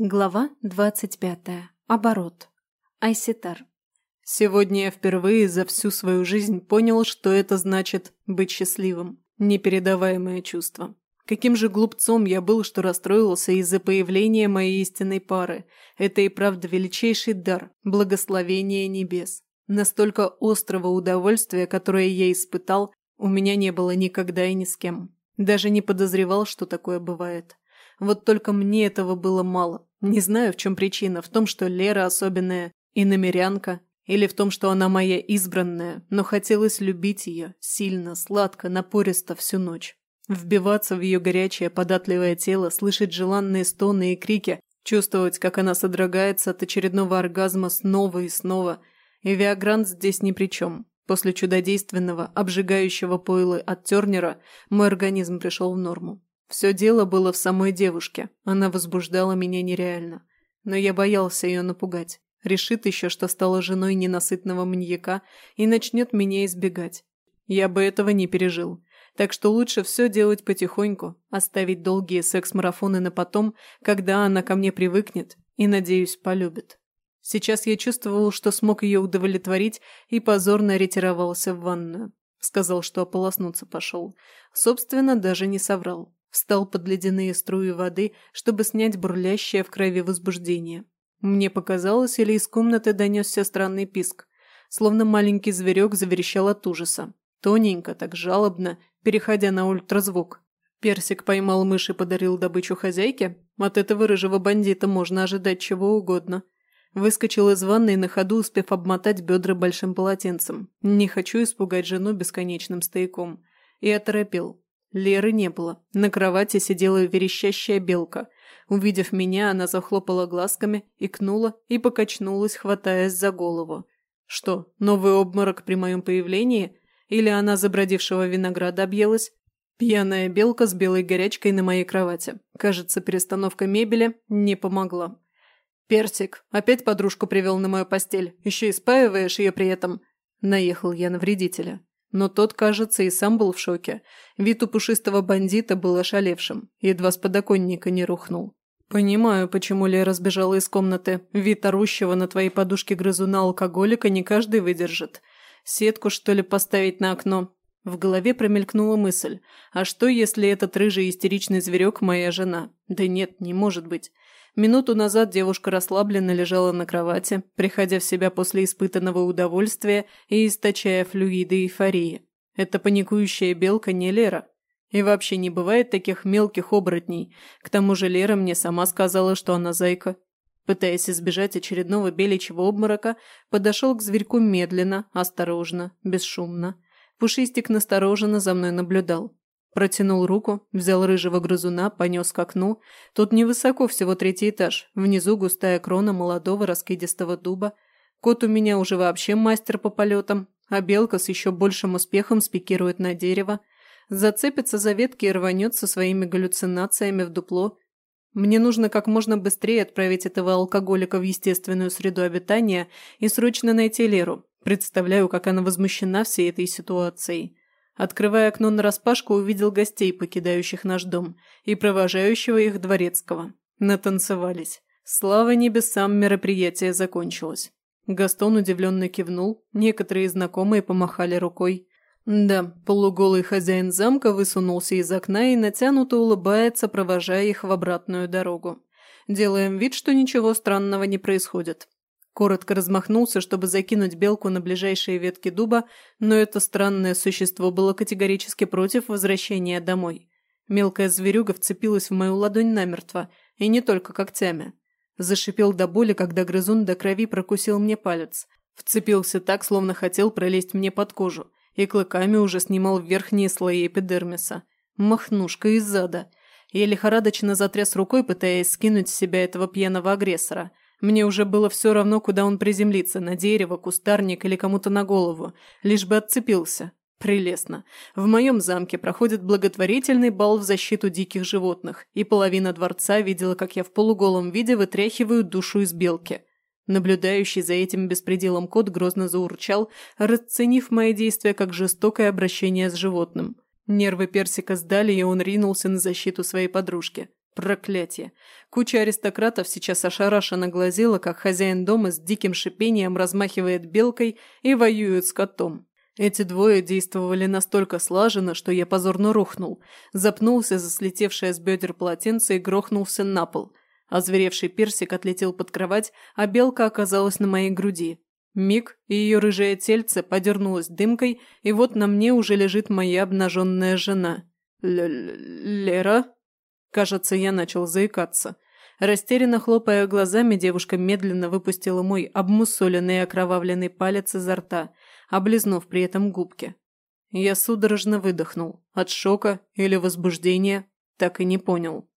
Глава двадцать пятая. Оборот. Айситар. Сегодня я впервые за всю свою жизнь понял, что это значит быть счастливым. Непередаваемое чувство. Каким же глупцом я был, что расстроился из-за появления моей истинной пары. Это и правда величайший дар, благословение небес. Настолько острого удовольствия, которое я испытал, у меня не было никогда и ни с кем. Даже не подозревал, что такое бывает. Вот только мне этого было мало. Не знаю, в чем причина, в том, что Лера особенная и намерянка, или в том, что она моя избранная, но хотелось любить ее сильно, сладко, напористо всю ночь. Вбиваться в ее горячее, податливое тело, слышать желанные стоны и крики, чувствовать, как она содрогается от очередного оргазма снова и снова. И Виагрант здесь ни при чем. После чудодейственного, обжигающего пойлы от Тернера мой организм пришел в норму. Все дело было в самой девушке. Она возбуждала меня нереально. Но я боялся ее напугать. Решит еще, что стала женой ненасытного маньяка и начнет меня избегать. Я бы этого не пережил. Так что лучше все делать потихоньку, оставить долгие секс-марафоны на потом, когда она ко мне привыкнет и, надеюсь, полюбит. Сейчас я чувствовал, что смог ее удовлетворить и позорно ретировался в ванную. Сказал, что ополоснуться пошел. Собственно, даже не соврал. Встал под ледяные струи воды, чтобы снять бурлящее в крови возбуждение. Мне показалось, или из комнаты донесся странный писк. Словно маленький зверек заверещал от ужаса. Тоненько, так жалобно, переходя на ультразвук. Персик поймал мышь и подарил добычу хозяйке? От этого рыжего бандита можно ожидать чего угодно. Выскочил из ванной на ходу, успев обмотать бедра большим полотенцем. Не хочу испугать жену бесконечным стояком. И оторопел. Леры не было. На кровати сидела верещащая белка. Увидев меня, она захлопала глазками, икнула и покачнулась, хватаясь за голову. Что, новый обморок при моем появлении? Или она забродившего винограда объелась? Пьяная белка с белой горячкой на моей кровати. Кажется, перестановка мебели не помогла. «Персик, опять подружку привел на мою постель. Еще и спаиваешь ее при этом?» Наехал я на вредителя. Но тот, кажется, и сам был в шоке. Вид у пушистого бандита был ошалевшим, едва с подоконника не рухнул. «Понимаю, почему Лера сбежала из комнаты. Вид орущего на твоей подушке грызуна алкоголика не каждый выдержит. Сетку, что ли, поставить на окно?» В голове промелькнула мысль. «А что, если этот рыжий истеричный зверек моя жена?» «Да нет, не может быть. Минуту назад девушка расслабленно лежала на кровати, приходя в себя после испытанного удовольствия и источая флюиды эйфории. Это паникующая белка не Лера. И вообще не бывает таких мелких оборотней. К тому же Лера мне сама сказала, что она зайка. Пытаясь избежать очередного беличьего обморока, подошел к зверьку медленно, осторожно, бесшумно. Пушистик настороженно за мной наблюдал. Протянул руку, взял рыжего грызуна, понес к окну. Тут невысоко, всего третий этаж. Внизу густая крона молодого раскидистого дуба. Кот у меня уже вообще мастер по полетам, а белка с еще большим успехом спикирует на дерево. Зацепится за ветки и рванет со своими галлюцинациями в дупло. Мне нужно как можно быстрее отправить этого алкоголика в естественную среду обитания и срочно найти Леру. Представляю, как она возмущена всей этой ситуацией. Открывая окно нараспашку, увидел гостей, покидающих наш дом, и провожающего их дворецкого. Натанцевались. Слава небесам, мероприятие закончилось. Гастон удивленно кивнул, некоторые знакомые помахали рукой. Да, полуголый хозяин замка высунулся из окна и натянуто улыбается, провожая их в обратную дорогу. Делаем вид, что ничего странного не происходит. Коротко размахнулся, чтобы закинуть белку на ближайшие ветки дуба, но это странное существо было категорически против возвращения домой. Мелкая зверюга вцепилась в мою ладонь намертво, и не только когтями. Зашипел до боли, когда грызун до крови прокусил мне палец. Вцепился так, словно хотел пролезть мне под кожу, и клыками уже снимал верхние слои эпидермиса. Махнушка из зада. Я лихорадочно затряс рукой, пытаясь скинуть с себя этого пьяного агрессора – мне уже было все равно, куда он приземлится, на дерево, кустарник или кому-то на голову, лишь бы отцепился. Прелестно. В моем замке проходит благотворительный бал в защиту диких животных, и половина дворца видела, как я в полуголом виде вытряхиваю душу из белки. Наблюдающий за этим беспределом кот грозно заурчал, расценив мои действия как жестокое обращение с животным. Нервы персика сдали, и он ринулся на защиту своей подружки. Проклятие. Куча аристократов сейчас ошарашенно глазела, как хозяин дома с диким шипением размахивает белкой и воюет с котом. Эти двое действовали настолько слаженно, что я позорно рухнул, запнулся за слетевшее с бедер полотенце и грохнулся на пол. Озверевший персик отлетел под кровать, а белка оказалась на моей груди. Миг, и ее рыжее тельце подернулось дымкой, и вот на мне уже лежит моя обнаженная жена. Л «Лера?» Кажется, я начал заикаться. Растерянно хлопая глазами, девушка медленно выпустила мой обмусоленный и окровавленный палец изо рта, облизнув при этом губки. Я судорожно выдохнул. От шока или возбуждения так и не понял.